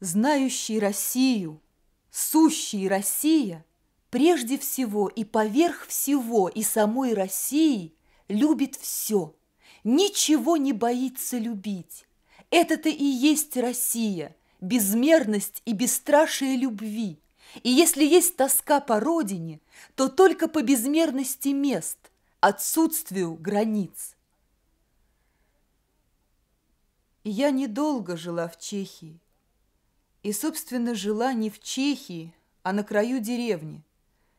Знающий Россию, сущий Россия, Прежде всего и поверх всего и самой России любит все, ничего не боится любить. Это-то и есть Россия, безмерность и бесстрашие любви. И если есть тоска по родине, то только по безмерности мест, отсутствию границ. Я недолго жила в Чехии. И, собственно, жила не в Чехии, а на краю деревни.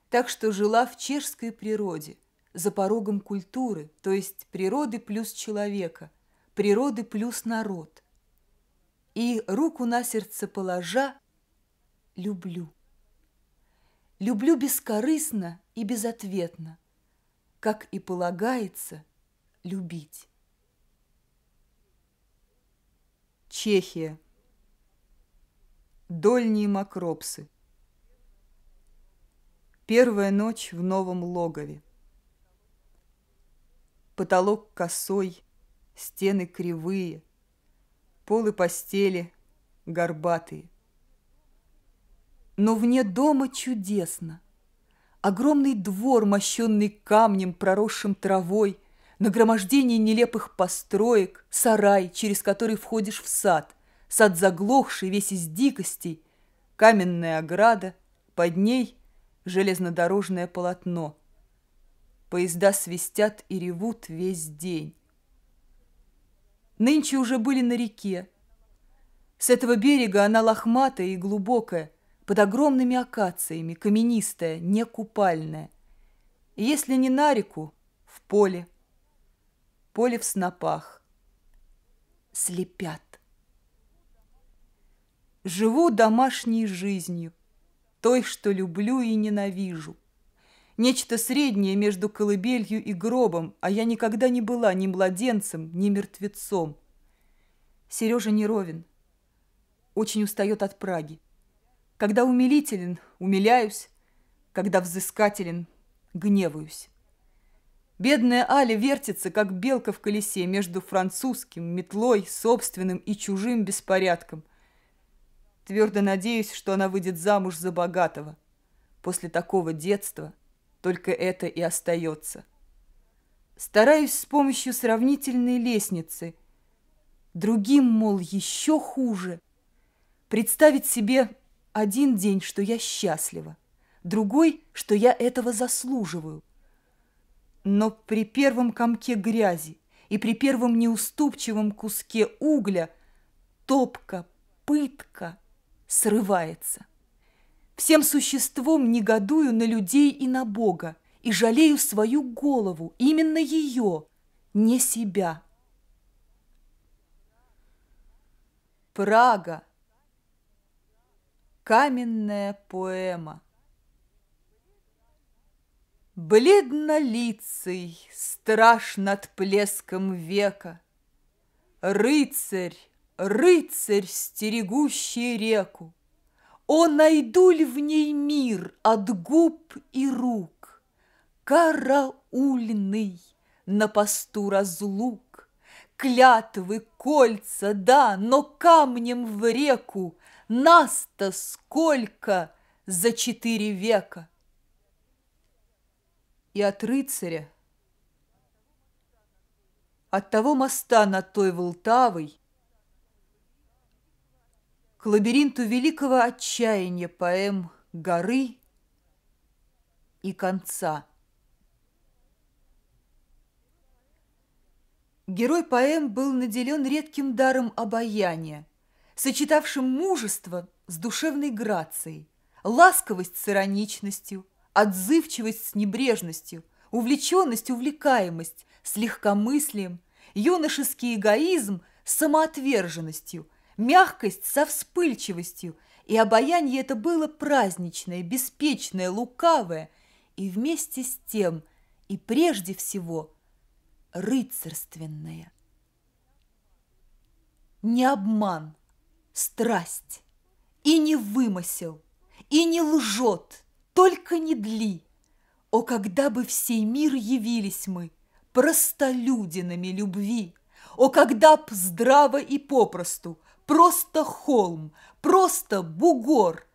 Так что жила в чешской природе, за порогом культуры, то есть природы плюс человека, природы плюс народ. И руку на сердце положа, люблю. Люблю бескорыстно и безответно, как и полагается любить. Чехия. Дольние макропсы. Первая ночь в новом логове. Потолок косой, стены кривые, полы постели горбатые. Но вне дома чудесно. Огромный двор, мощенный камнем, проросшим травой, нагромождение нелепых построек, сарай, через который входишь в сад, сад заглохший, весь из дикостей, каменная ограда, под ней железнодорожное полотно. Поезда свистят и ревут весь день. Нынче уже были на реке. С этого берега она лохматая и глубокая, под огромными акациями, каменистая, некупальная. И если не на реку, в поле. Поле в снопах. Слепят. Живу домашней жизнью, той, что люблю и ненавижу. Нечто среднее между колыбелью и гробом, а я никогда не была ни младенцем, ни мертвецом. Сережа неровен, очень устает от Праги. Когда умилителен, умиляюсь, когда взыскателен, гневаюсь. Бедная Аля вертится, как белка в колесе, между французским, метлой, собственным и чужим беспорядком. Твердо надеюсь, что она выйдет замуж за богатого. После такого детства только это и остается. Стараюсь с помощью сравнительной лестницы. Другим, мол, еще хуже. Представить себе один день, что я счастлива, другой, что я этого заслуживаю. Но при первом комке грязи и при первом неуступчивом куске угля топка, пытка срывается. Всем существом негодую на людей и на Бога и жалею свою голову, именно ее, не себя. Прага. Каменная поэма. Бледнолицый, страж над плеском века, Рыцарь, рыцарь, стерегущий реку, О, найду ли в ней мир от губ и рук? Караульный на посту разлук, Клятвы, кольца, да, но камнем в реку Нас-то сколько за четыре века! И от рыцаря, от того моста над той Волтавой, к лабиринту великого отчаяния поэм горы и конца. Герой поэм был наделен редким даром обаяния, сочетавшим мужество с душевной грацией, ласковость с ироничностью, отзывчивость с небрежностью, увлеченность, увлекаемость с легкомыслием, юношеский эгоизм с самоотверженностью – мягкость со вспыльчивостью, и обаяние это было праздничное, беспечное, лукавое, и вместе с тем, и прежде всего, рыцарственное. Не обман, страсть, и не вымысел, и не лжет, только не дли. О, когда бы всей мир явились мы, простолюдинами любви, О, когда б здраво и попросту, просто холм, просто бугор.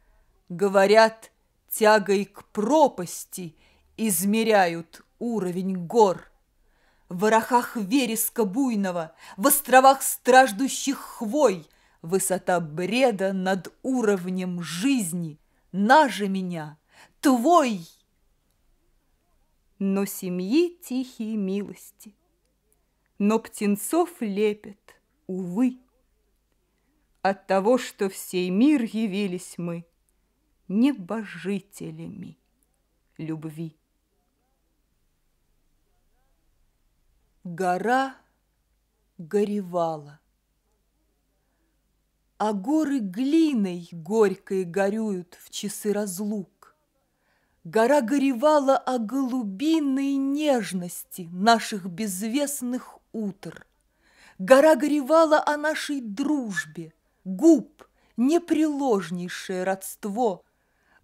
Говорят, тягой к пропасти измеряют уровень гор. В ворохах вереска буйного, в островах страждущих хвой Высота бреда над уровнем жизни, наже меня, твой. Но семьи тихие милости, но птенцов лепят, увы. От того, что в сей мир явились мы небожителями любви. Гора горевала, А горы глиной горькой горюют В часы разлук. Гора горевала о голубиной нежности Наших безвестных утр. Гора горевала о нашей дружбе, Губ, непреложнейшее родство.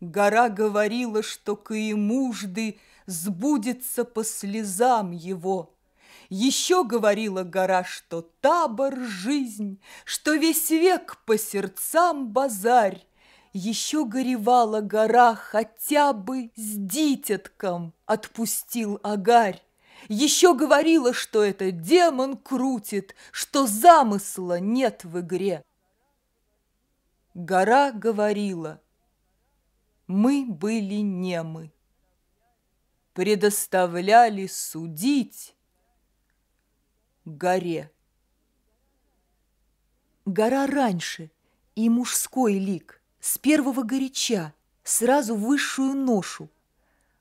Гора говорила, что каемужды Сбудется по слезам его — еще говорила гора, что табор – жизнь, Что весь век по сердцам базарь. Еще горевала гора хотя бы с дитятком Отпустил агарь. Еще говорила, что это демон крутит, Что замысла нет в игре. Гора говорила, мы были немы, Предоставляли судить горе. Гора раньше, и мужской лик, с первого горяча, сразу высшую ношу,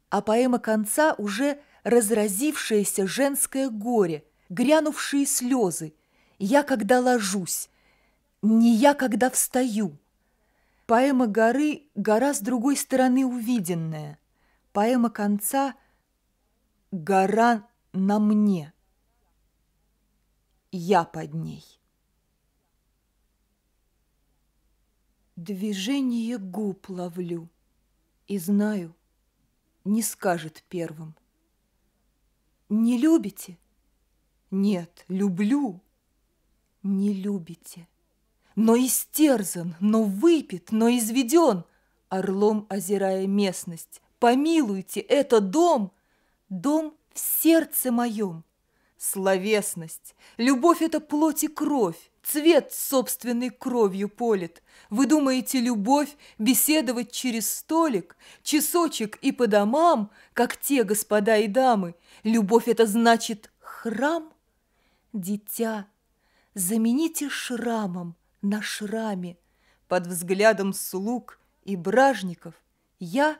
а поэма конца уже разразившееся женское горе, грянувшие слезы, я когда ложусь, не я когда встаю. Поэма горы – гора с другой стороны увиденная, поэма конца – гора на мне я под ней. Движение губ ловлю и знаю, не скажет первым. Не любите? Нет, люблю. Не любите. Но истерзан, но выпит, но изведен, Орлом озирая местность. Помилуйте, это дом, дом в сердце моем. Словесность. Любовь – это плоть и кровь. Цвет собственной кровью полит. Вы думаете, любовь – беседовать через столик, часочек и по домам, как те господа и дамы? Любовь – это значит храм? Дитя, замените шрамом на шраме. Под взглядом слуг и бражников я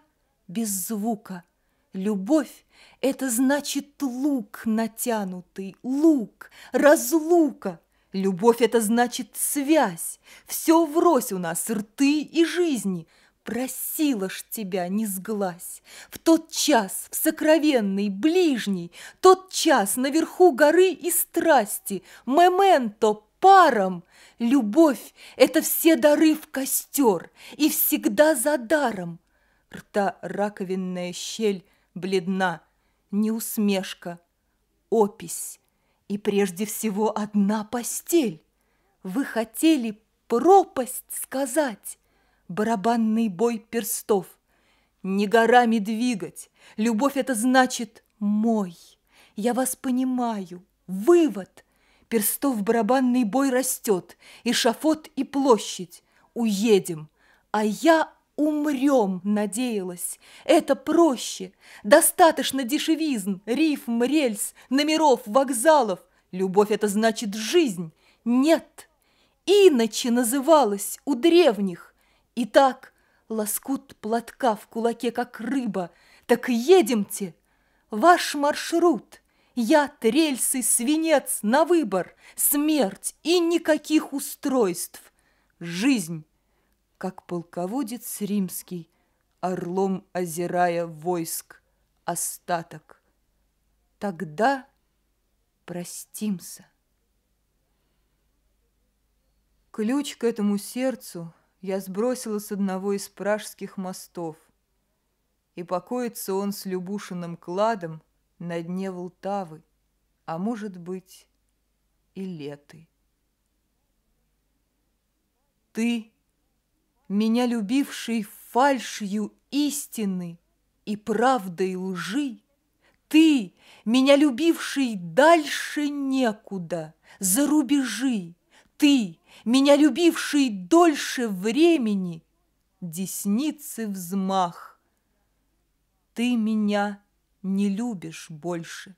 без звука – Любовь – это значит лук натянутый, лук, разлука. Любовь – это значит связь. Все врозь у нас, рты и жизни. Просила ж тебя, не сглазь. В тот час, в сокровенный, ближний, Тот час наверху горы и страсти, Мементо паром. Любовь – это все дары в костер, И всегда за даром. Рта раковинная щель – бледна, не усмешка, опись и прежде всего одна постель. Вы хотели пропасть сказать, барабанный бой перстов. Не горами двигать, любовь это значит мой. Я вас понимаю, вывод. Перстов барабанный бой растет, и шафот, и площадь. Уедем, а я Умрем, надеялась. Это проще. Достаточно дешевизн, рифм, рельс, номеров, вокзалов. Любовь – это значит жизнь. Нет. Иначе называлась у древних. Итак, лоскут платка в кулаке, как рыба. Так едемте. Ваш маршрут. Яд, рельсы, свинец на выбор. Смерть и никаких устройств. Жизнь как полководец римский, орлом озирая войск остаток. Тогда простимся. Ключ к этому сердцу я сбросила с одного из пражских мостов, и покоится он с Любушиным кладом на дне Волтавы, а может быть и леты. Ты, меня любивший фальшью истины и правдой лжи, Ты, меня любивший дальше некуда, за рубежи, Ты, меня любивший дольше времени, десницы взмах. Ты меня не любишь больше.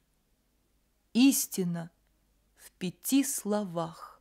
Истина в пяти словах.